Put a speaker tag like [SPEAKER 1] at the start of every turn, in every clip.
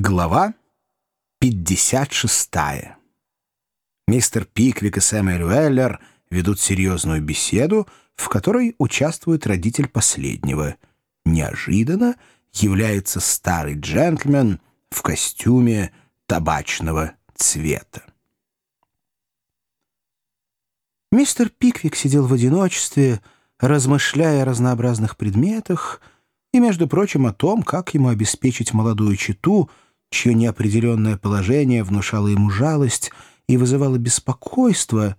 [SPEAKER 1] Глава 56. Мистер Пиквик и Сэмюэл Уэллер ведут серьезную беседу, в которой участвует родитель последнего. Неожиданно является старый джентльмен в костюме табачного цвета. Мистер Пиквик сидел в одиночестве, размышляя о разнообразных предметах и, между прочим, о том, как ему обеспечить молодую читу — чье неопределенное положение внушало ему жалость и вызывало беспокойство,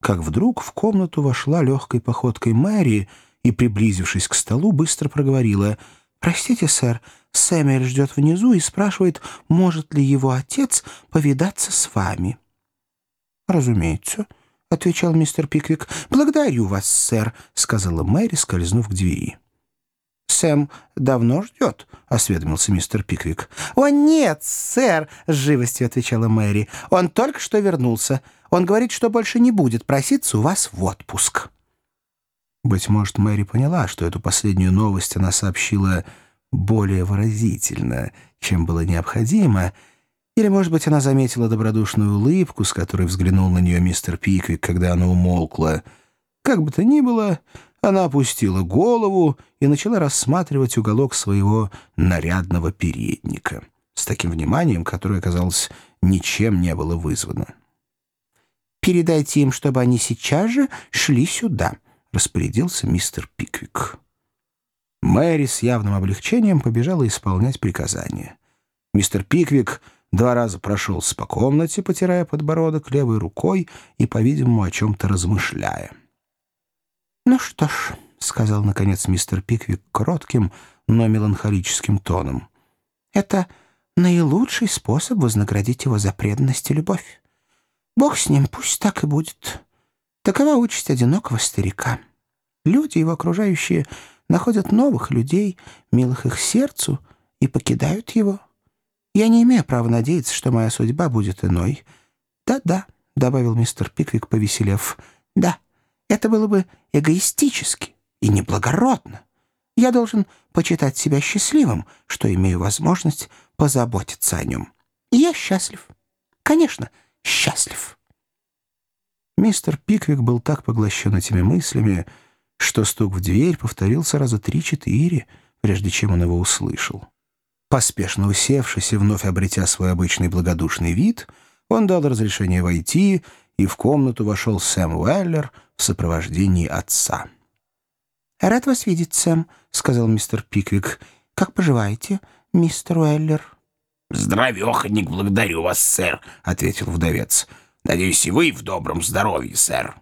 [SPEAKER 1] как вдруг в комнату вошла легкой походкой Мэри и, приблизившись к столу, быстро проговорила «Простите, сэр, Сэмюэль ждет внизу и спрашивает, может ли его отец повидаться с вами». «Разумеется», — отвечал мистер Пиквик. «Благодарю вас, сэр», — сказала Мэри, скользнув к двери. Сэм давно ждет?» — осведомился мистер Пиквик. «О, нет, сэр!» — с живостью отвечала Мэри. «Он только что вернулся. Он говорит, что больше не будет проситься у вас в отпуск». Быть может, Мэри поняла, что эту последнюю новость она сообщила более выразительно, чем было необходимо, или, может быть, она заметила добродушную улыбку, с которой взглянул на нее мистер Пиквик, когда она умолкла. Как бы то ни было, она опустила голову и начала рассматривать уголок своего нарядного передника с таким вниманием, которое, казалось, ничем не было вызвано. «Передайте им, чтобы они сейчас же шли сюда», — распорядился мистер Пиквик. Мэри с явным облегчением побежала исполнять приказание. Мистер Пиквик два раза прошелся по комнате, потирая подбородок левой рукой и, по-видимому, о чем-то размышляя. «Ну что ж», — сказал, наконец, мистер Пиквик кротким, но меланхолическим тоном, «это наилучший способ вознаградить его за преданность и любовь. Бог с ним, пусть так и будет. Такова участь одинокого старика. Люди, его окружающие, находят новых людей, милых их сердцу, и покидают его. Я не имею права надеяться, что моя судьба будет иной. Да-да», — добавил мистер Пиквик, повеселев, — «да». Это было бы эгоистически и неблагородно. Я должен почитать себя счастливым, что имею возможность позаботиться о нем. И я счастлив. Конечно, счастлив. Мистер Пиквик был так поглощен этими мыслями, что стук в дверь повторился раза три-четыре, прежде чем он его услышал. Поспешно усевшись и вновь обретя свой обычный благодушный вид, он дал разрешение войти, и в комнату вошел Сэм Уэллер — в сопровождении отца. «Рад вас видеть, Сэм», — сказал мистер Пиквик. «Как поживаете, мистер Уэллер?»
[SPEAKER 2] «Здравеханик, благодарю вас, сэр», — ответил вдовец. «Надеюсь, и вы в добром здоровье, сэр».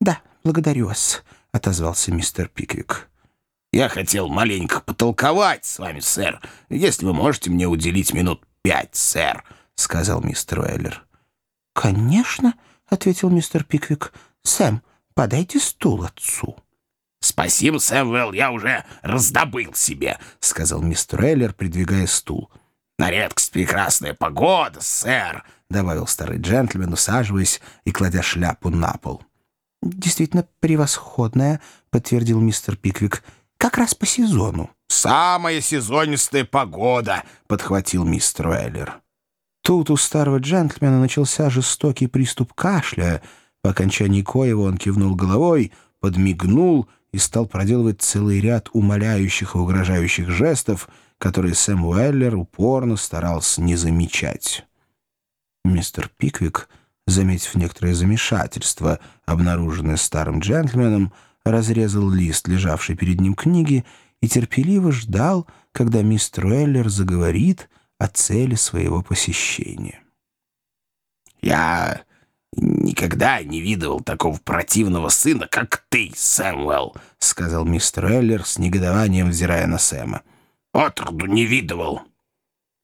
[SPEAKER 1] «Да, благодарю вас», — отозвался мистер Пиквик.
[SPEAKER 2] «Я хотел маленько потолковать с вами, сэр, если вы можете мне уделить минут пять, сэр», — сказал мистер Уэллер.
[SPEAKER 1] «Конечно», — ответил мистер Пиквик. «Сэм, Подайте стул отцу».
[SPEAKER 2] «Спасибо, Сэмвелл, я уже раздобыл себе», — сказал мистер Эллер, придвигая стул. «На редкость прекрасная погода, сэр», — добавил старый джентльмен, усаживаясь и кладя шляпу на пол.
[SPEAKER 1] «Действительно превосходная», — подтвердил мистер Пиквик. «Как раз по сезону».
[SPEAKER 2] «Самая сезонистая погода», — подхватил мистер Эллер.
[SPEAKER 1] Тут у старого джентльмена начался жестокий приступ кашля — по окончании коего он кивнул головой, подмигнул и стал проделывать целый ряд умоляющих и угрожающих жестов, которые Сэм Уэллер упорно старался не замечать. Мистер Пиквик, заметив некоторое замешательство, обнаруженное старым джентльменом, разрезал лист, лежавший перед ним книги, и терпеливо ждал, когда мистер Уэллер заговорит о цели своего посещения.
[SPEAKER 2] «Я «Никогда не видывал такого противного сына, как ты, Сэмвелл», — сказал мистер Эллер с негодованием, взирая на Сэма. «Отроду не видывал».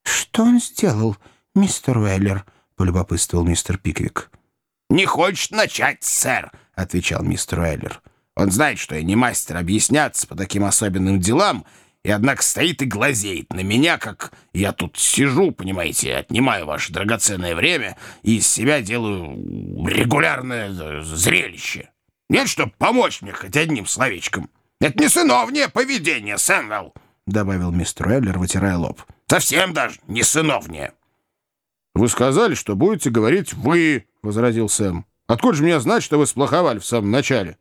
[SPEAKER 1] «Что он сделал, мистер Эллер?» — полюбопытствовал мистер Пиквик.
[SPEAKER 2] «Не хочет начать, сэр», — отвечал мистер Эллер. «Он знает, что я не мастер объясняться по таким особенным делам, и, однако, стоит и глазеет на меня, как я тут сижу, понимаете, отнимаю ваше драгоценное время и из себя делаю регулярное зрелище. Нет, чтобы помочь мне хоть одним словечком. Это не сыновнее поведение, Сэмвелл, — добавил мистер Эллер, вытирая лоб. Совсем даже не сыновнее.
[SPEAKER 3] «Вы сказали, что будете говорить «вы», — возразил Сэм. «Откуда же мне знать, что вы сплоховали в самом начале?»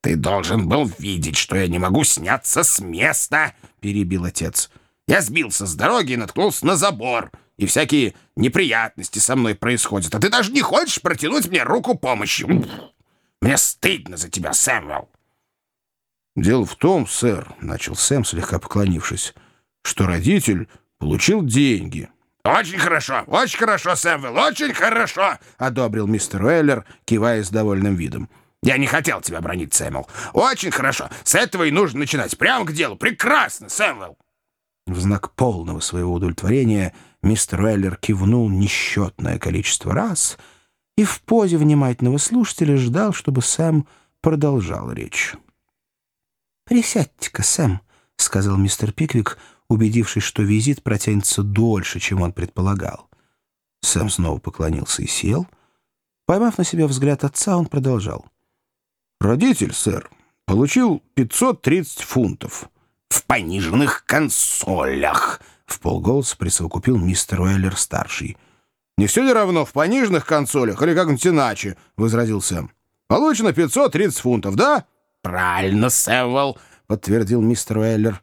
[SPEAKER 2] «Ты должен был видеть, что я не могу сняться с места», — перебил отец. «Я сбился с дороги и наткнулся на забор, и всякие неприятности со мной происходят, а ты даже не хочешь протянуть мне руку помощи. Мне стыдно за тебя, Сэмвелл».
[SPEAKER 3] «Дело в том, сэр», — начал Сэм, слегка поклонившись, «что родитель получил деньги».
[SPEAKER 2] «Очень хорошо, очень хорошо, Сэмвелл, очень хорошо!» — одобрил мистер Уэллер, кивая с довольным видом. «Я не хотел тебя бранить, Сэмвелл. Очень хорошо. С этого и нужно начинать. Прямо к делу. Прекрасно, Сэмвелл!»
[SPEAKER 1] В знак полного своего удовлетворения мистер Уэллер кивнул несчетное количество раз и в позе внимательного слушателя ждал, чтобы Сэм продолжал речь. «Присядьте-ка, Сэм», — сказал мистер Пиквик, — убедившись, что визит протянется дольше, чем он предполагал. Сэм снова поклонился и сел. Поймав на себя взгляд отца, он продолжал.
[SPEAKER 3] «Родитель, сэр, получил 530 фунтов».
[SPEAKER 2] «В пониженных консолях», — в полголоса присовокупил мистер Уэллер-старший.
[SPEAKER 3] «Не все ли равно в пониженных консолях или как-нибудь иначе?» — возразил Сэм. «Получено 530 фунтов, да?»
[SPEAKER 2] «Правильно, Сэвелл», — подтвердил мистер Уэллер.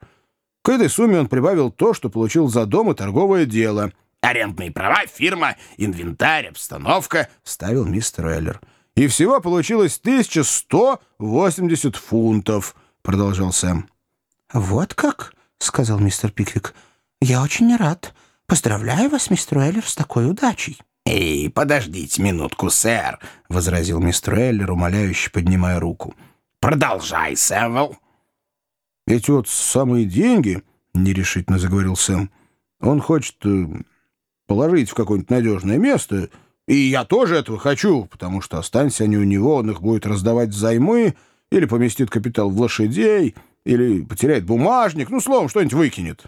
[SPEAKER 3] К этой сумме он прибавил то, что получил за дом и торговое дело.
[SPEAKER 2] «Арендные права, фирма, инвентарь, обстановка», — ставил мистер Эллер.
[SPEAKER 3] «И всего получилось 1180 фунтов», — продолжал Сэм.
[SPEAKER 1] «Вот как?» — сказал мистер Пиквик. «Я очень рад. Поздравляю вас, мистер Эллер, с такой удачей».
[SPEAKER 2] «Эй, подождите минутку, сэр», — возразил мистер Эллер, умоляюще поднимая руку. «Продолжай, Сэмвелл».
[SPEAKER 3] «Эти вот самые деньги, — нерешительно заговорил Сэм, — он хочет э, положить в какое-нибудь надежное место, и я тоже этого хочу, потому что останься они у него, он их будет раздавать взаймы или поместит капитал в лошадей, или потеряет бумажник, ну, словом, что-нибудь выкинет».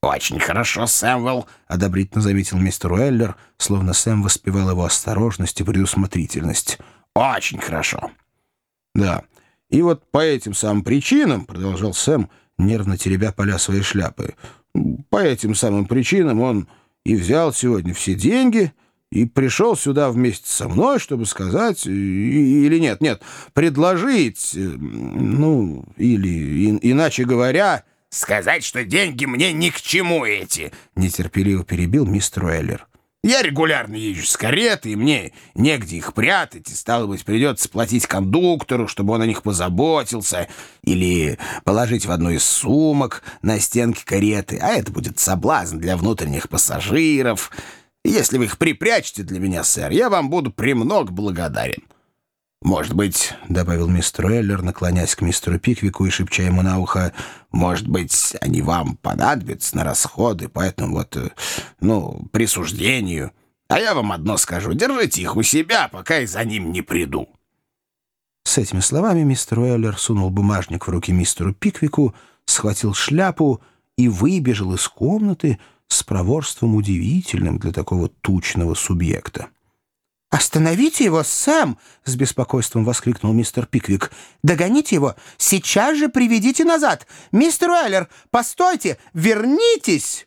[SPEAKER 2] «Очень хорошо, Сэмвелл», —
[SPEAKER 1] одобрительно заметил мистер Уэллер, словно Сэм воспевал его осторожность и предусмотрительность.
[SPEAKER 2] «Очень хорошо».
[SPEAKER 3] «Да, и вот по этим самым причинам, — продолжал Сэм, нервно теребя поля своей шляпы, — по этим самым причинам он и взял сегодня все деньги и пришел сюда вместе со мной, чтобы сказать, или нет, нет, предложить, э, ну, или, иначе говоря...
[SPEAKER 2] «Сказать, что деньги мне ни к чему эти!»
[SPEAKER 1] — нетерпеливо перебил мистер Уэллер.
[SPEAKER 2] Я регулярно езжу с кареты, и мне негде их прятать, и, стало быть, придется платить кондуктору, чтобы он о них позаботился, или положить в одну из сумок на стенке кареты, а это будет соблазн для внутренних пассажиров. Если вы их припрячете для меня, сэр, я вам буду премног благодарен». «Может быть, — добавил мистер Эллер, наклоняясь к мистеру Пиквику и шепча ему на ухо, — может быть, они вам понадобятся на расходы, поэтому вот, э, ну, присуждению. А я вам одно скажу, держите их у себя, пока я за ним не приду».
[SPEAKER 1] С этими словами мистер Уэллер сунул бумажник в руки мистеру Пиквику, схватил шляпу и выбежал из комнаты с проворством удивительным для такого тучного субъекта. «Остановите его, Сэм!» — с беспокойством воскликнул мистер Пиквик. «Догоните его! Сейчас же приведите назад! Мистер Уэллер, постойте! Вернитесь!»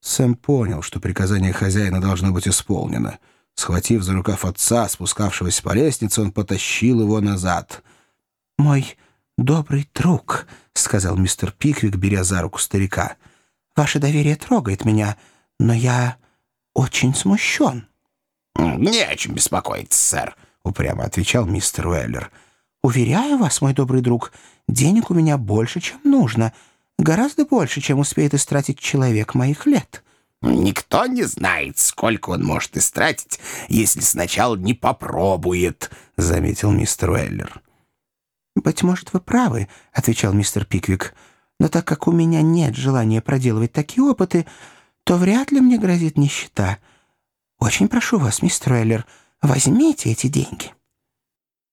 [SPEAKER 1] Сэм понял, что приказание хозяина должно быть исполнено. Схватив за рукав отца, спускавшегося по лестнице, он потащил его назад. «Мой добрый друг», — сказал мистер Пиквик, беря за руку старика, — «ваше доверие трогает меня, но я очень смущен».
[SPEAKER 2] «Не о чем беспокоиться, сэр», — упрямо отвечал мистер Уэллер.
[SPEAKER 1] «Уверяю вас, мой добрый друг, денег у меня больше, чем нужно. Гораздо больше, чем успеет истратить человек моих лет».
[SPEAKER 2] «Никто не знает, сколько он может истратить, если сначала не попробует», — заметил мистер Уэллер.
[SPEAKER 1] «Быть может, вы правы», — отвечал мистер Пиквик. «Но так как у меня нет желания проделывать такие опыты, то вряд ли мне грозит нищета». Очень прошу вас, мистер Эллер, возьмите эти деньги».